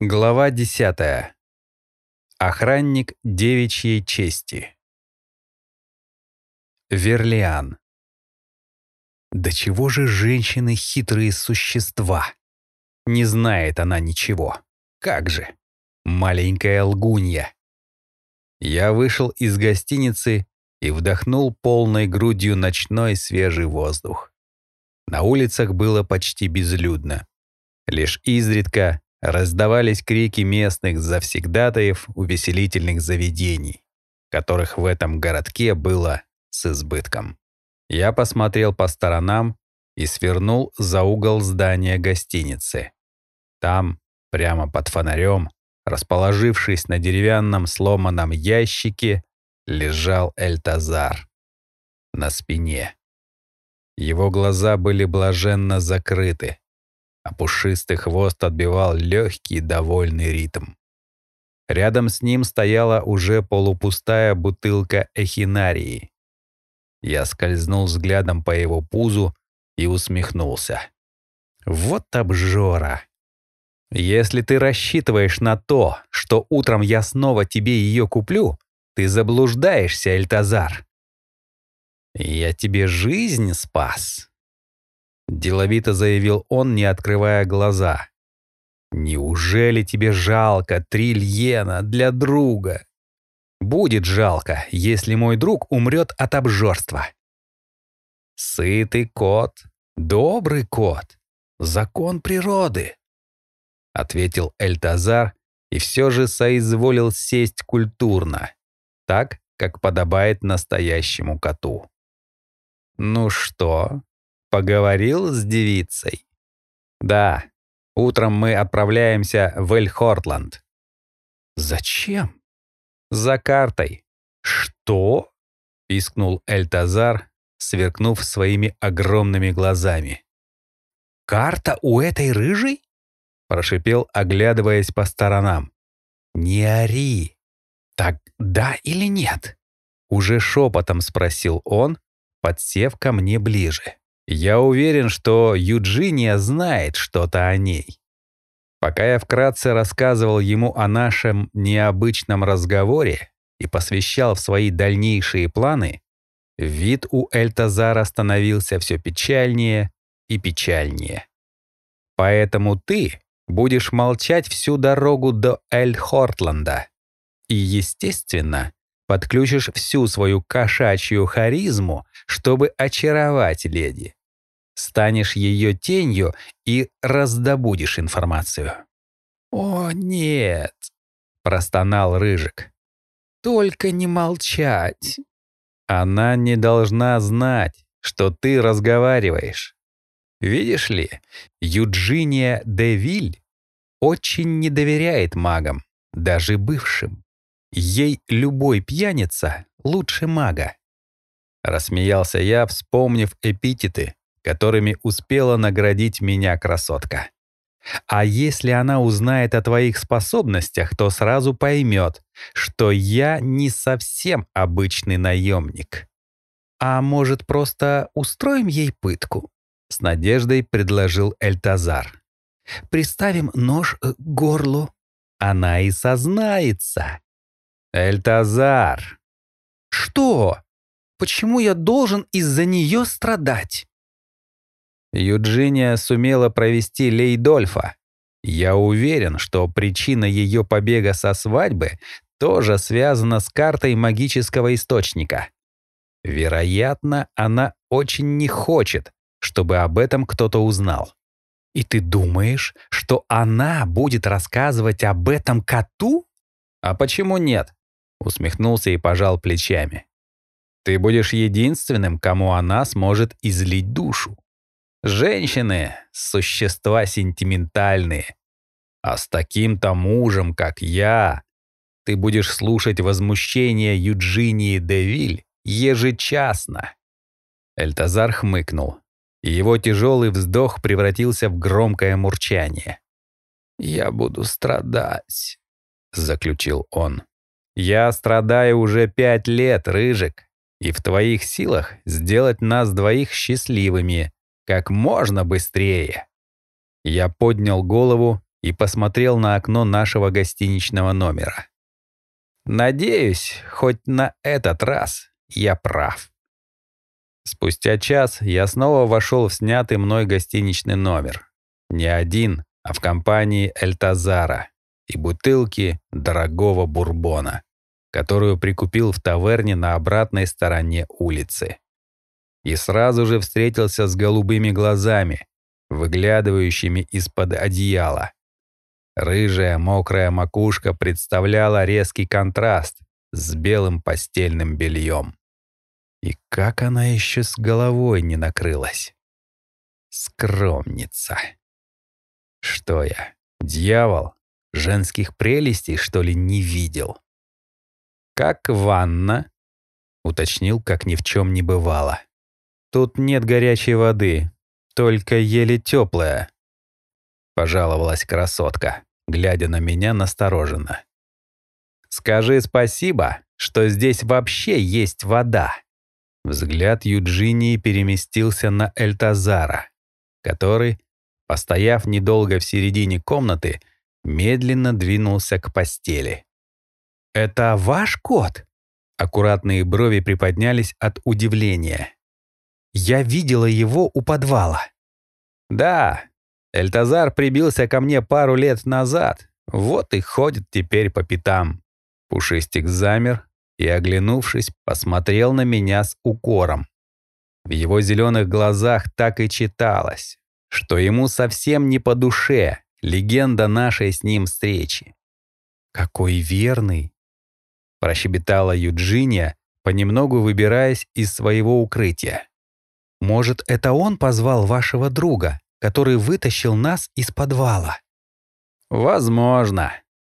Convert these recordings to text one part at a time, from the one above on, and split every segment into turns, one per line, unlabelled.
Глава 10. Охранник девичьей чести. Верлиан. Да чего же женщины хитрые существа? Не знает она ничего. Как же? Маленькая лгунья. Я вышел из гостиницы и вдохнул полной грудью ночной свежий воздух. На улицах было почти безлюдно. Лишь изредка раздавались крики местных завсегдатаев увеселительных заведений, которых в этом городке было с избытком. Я посмотрел по сторонам и свернул за угол здания гостиницы. Там, прямо под фонарем, расположившись на деревянном сломанном ящике, лежал Эльтазар на спине. Его глаза были блаженно закрыты, а пушистый хвост отбивал легкий довольный ритм. Рядом с ним стояла уже полупустая бутылка эхинарии. Я скользнул взглядом по его пузу и усмехнулся. Вот обжора. Если ты рассчитываешь на то, что утром я снова тебе ее куплю, ты заблуждаешься, Эльтазар. Я тебе жизнь спас. Деловито заявил он, не открывая глаза. «Неужели тебе жалко трильена для друга? Будет жалко, если мой друг умрет от обжорства». «Сытый кот, добрый кот, закон природы», — ответил Эльтазар и все же соизволил сесть культурно, так, как подобает настоящему коту. «Ну что, Поговорил с девицей? Да, утром мы отправляемся в Эль-Хортланд. Зачем? За картой. Что? Пискнул Эльтазар, сверкнув своими огромными глазами. «Карта у этой рыжей?» — прошипел, оглядываясь по сторонам. «Не ори! Так да или нет?» Уже шепотом спросил он, подсев ко мне ближе. Я уверен, что Юджиния знает что-то о ней. Пока я вкратце рассказывал ему о нашем необычном разговоре и посвящал в свои дальнейшие планы, вид у Эльтазара становился все печальнее и печальнее. Поэтому ты будешь молчать всю дорогу до Эль-Хортланда и, естественно, подключишь всю свою кошачью харизму, чтобы очаровать леди. Станешь ее тенью и раздобудешь информацию. «О, нет!» — простонал Рыжик. «Только не молчать!» Она не должна знать, что ты разговариваешь. Видишь ли, Юджиния Девиль очень не доверяет магам, даже бывшим. Ей любой пьяница лучше мага. Рассмеялся я, вспомнив эпитеты, которыми успела наградить меня красотка. А если она узнает о твоих способностях, то сразу поймет, что я не совсем обычный наемник. А может, просто устроим ей пытку? С надеждой предложил Эльтазар. Приставим нож к горлу. Она и сознается. «Эльтазар!» «Что? Почему я должен из-за нее страдать?» Юджиния сумела провести Лейдольфа. Я уверен, что причина ее побега со свадьбы тоже связана с картой магического источника. Вероятно, она очень не хочет, чтобы об этом кто-то узнал. И ты думаешь, что она будет рассказывать об этом коту? А почему нет? Усмехнулся и пожал плечами. Ты будешь единственным, кому она сможет излить душу. Женщины — существа сентиментальные. А с таким-то мужем, как я, ты будешь слушать возмущение Юджинии Девиль ежечасно. Эльтазар хмыкнул, и его тяжелый вздох превратился в громкое мурчание. «Я буду страдать», — заключил он. Я страдаю уже пять лет, Рыжик, и в твоих силах сделать нас двоих счастливыми как можно быстрее. Я поднял голову и посмотрел на окно нашего гостиничного номера. Надеюсь, хоть на этот раз я прав. Спустя час я снова вошел в снятый мной гостиничный номер. Не один, а в компании Эльтазара и бутылки дорогого бурбона, которую прикупил в таверне на обратной стороне улицы. И сразу же встретился с голубыми глазами, выглядывающими из-под одеяла. Рыжая мокрая макушка представляла резкий контраст с белым постельным бельем. И как она еще с головой не накрылась? Скромница. Что я, дьявол? Женских прелестей, что ли, не видел? «Как ванна?» — уточнил, как ни в чем не бывало. «Тут нет горячей воды, только еле теплая», — пожаловалась красотка, глядя на меня настороженно. «Скажи спасибо, что здесь вообще есть вода». Взгляд Юджинии переместился на Эльтазара, который, постояв недолго в середине комнаты, медленно двинулся к постели. «Это ваш кот?» Аккуратные брови приподнялись от удивления. «Я видела его у подвала». «Да, Эльтазар прибился ко мне пару лет назад, вот и ходит теперь по пятам». Пушистик замер, и, оглянувшись, посмотрел на меня с укором. В его зеленых глазах так и читалось, что ему совсем не по душе легенда нашей с ним встречи. «Какой верный!» – прощебетала Юджиния, понемногу выбираясь из своего укрытия. «Может, это он позвал вашего друга, который вытащил нас из подвала?» «Возможно»,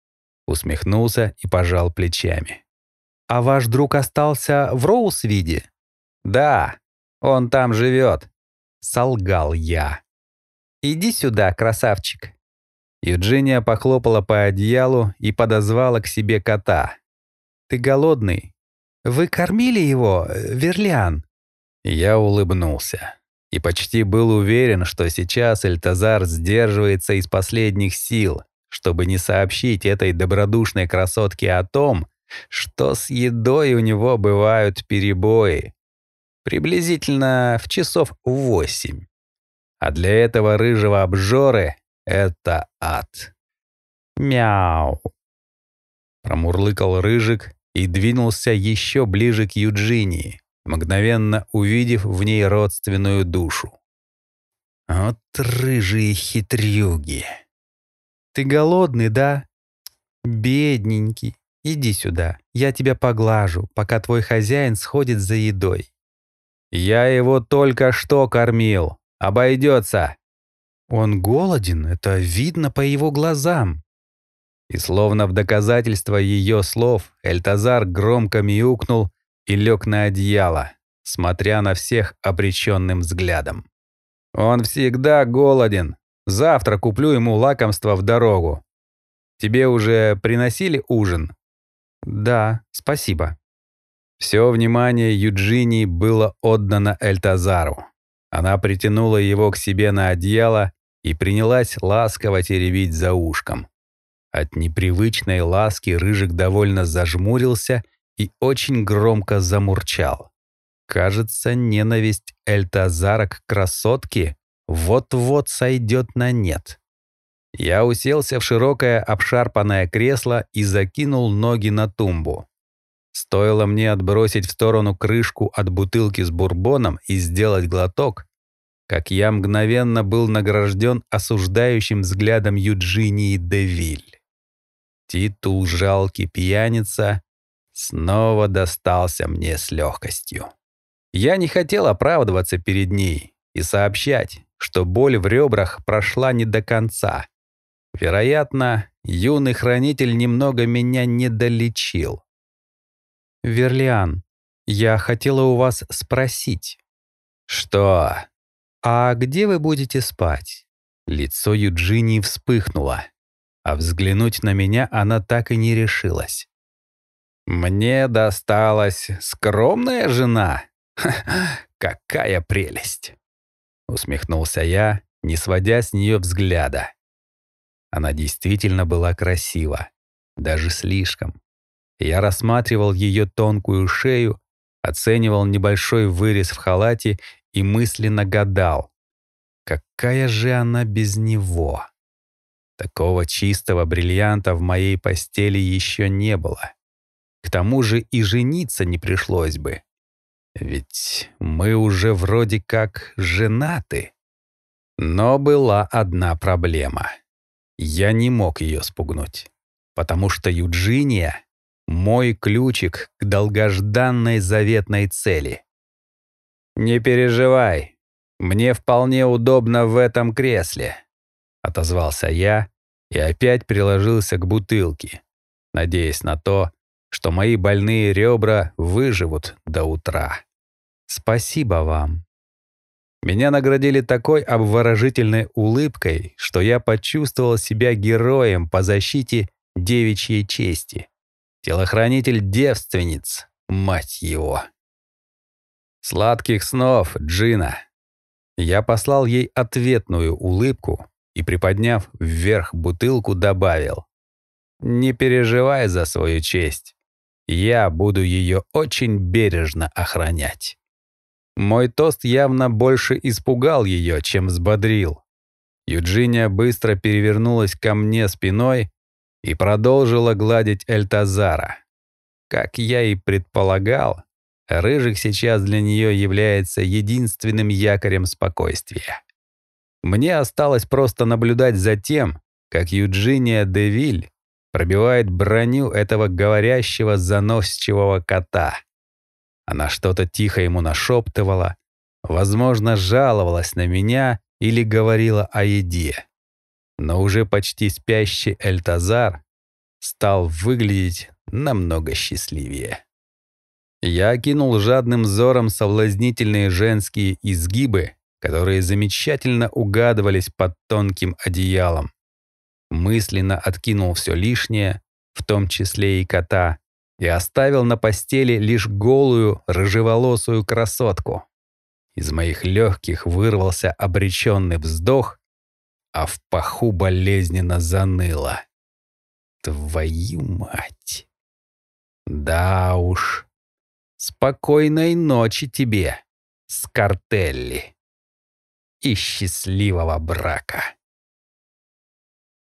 — усмехнулся и пожал плечами. «А ваш друг остался в Роусвиде?» «Да, он там живет», — солгал я. «Иди сюда, красавчик». Юджиния похлопала по одеялу и подозвала к себе кота. «Ты голодный? Вы кормили его, Верлиан?» Я улыбнулся и почти был уверен, что сейчас Эльтазар сдерживается из последних сил, чтобы не сообщить этой добродушной красотке о том, что с едой у него бывают перебои. Приблизительно в часов восемь. А для этого рыжего обжоры это ад. Мяу. Промурлыкал рыжик и двинулся еще ближе к Юджинии, мгновенно увидев в ней родственную душу. Вот рыжие хитрюги. Ты голодный, да? Бедненький. Иди сюда, я тебя поглажу, пока твой хозяин сходит за едой. Я его только что кормил. Обойдется. Он голоден, это видно по его глазам. И словно в доказательство ее слов, Эльтазар громко мяукнул и лег на одеяло, смотря на всех обреченным взглядом. «Он всегда голоден. Завтра куплю ему лакомство в дорогу. Тебе уже приносили ужин?» «Да, спасибо». Все внимание Юджини было отдано Эльтазару. Она притянула его к себе на одеяло и принялась ласково теребить за ушком. От непривычной ласки Рыжик довольно зажмурился и очень громко замурчал. Кажется, ненависть Эльтазара к красотке вот-вот сойдет на нет. Я уселся в широкое обшарпанное кресло и закинул ноги на тумбу. Стоило мне отбросить в сторону крышку от бутылки с бурбоном и сделать глоток, как я мгновенно был награжден осуждающим взглядом Юджинии Девиль. Титул «Жалкий пьяница» снова достался мне с легкостью. Я не хотел оправдываться перед ней и сообщать, что боль в ребрах прошла не до конца, Вероятно, юный хранитель немного меня недолечил. «Верлиан, я хотела у вас спросить». «Что?» «А где вы будете спать?» Лицо Юджинии вспыхнуло, а взглянуть на меня она так и не решилась. «Мне досталась скромная жена? Какая прелесть!» Усмехнулся я, не сводя с нее взгляда. Она действительно была красива, даже слишком. Я рассматривал ее тонкую шею, оценивал небольшой вырез в халате и мысленно гадал, какая же она без него. Такого чистого бриллианта в моей постели еще не было. К тому же и жениться не пришлось бы. Ведь мы уже вроде как женаты. Но была одна проблема. Я не мог ее спугнуть, потому что Юджиния — мой ключик к долгожданной заветной цели. «Не переживай, мне вполне удобно в этом кресле», — отозвался я и опять приложился к бутылке, надеясь на то, что мои больные ребра выживут до утра. Спасибо вам. Меня наградили такой обворожительной улыбкой, что я почувствовал себя героем по защите девичьей чести. Телохранитель девственниц, мать его. Сладких снов, Джина. Я послал ей ответную улыбку и, приподняв вверх бутылку, добавил. «Не переживай за свою честь. Я буду ее очень бережно охранять. Мой тост явно больше испугал ее, чем взбодрил. Юджиния быстро перевернулась ко мне спиной и продолжила гладить Эльтазара. Как я и предполагал, Рыжик сейчас для нее является единственным якорем спокойствия. Мне осталось просто наблюдать за тем, как Юджиния Девиль пробивает броню этого говорящего заносчивого кота. Она что-то тихо ему нашептывала, возможно, жаловалась на меня или говорила о еде. Но уже почти спящий Эльтазар стал выглядеть намного счастливее. Я окинул жадным взором соблазнительные женские изгибы, которые замечательно угадывались под тонким одеялом, мысленно откинул все лишнее, в том числе и кота, и оставил на постели лишь голую, рыжеволосую красотку. Из моих легких вырвался обреченный вздох, а в паху болезненно заныло. Твою мать! Да уж. Спокойной ночи тебе, Скартелли. И счастливого брака.